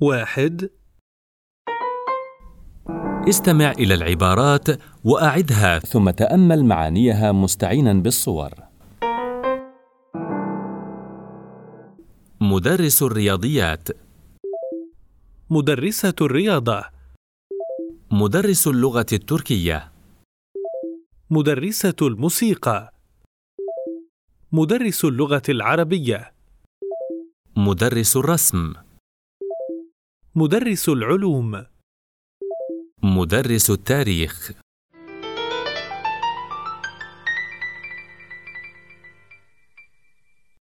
واحد. استمع إلى العبارات وأعدها. ثم تأمل معانيها مستعينا بالصور. مدرس الرياضيات، مدرسة الرياضة. مدرس اللغة التركية، مدرسة الموسيقى. مدرس اللغة العربية. مدرس الرسم، مدرس العلوم مدرس التاريخ.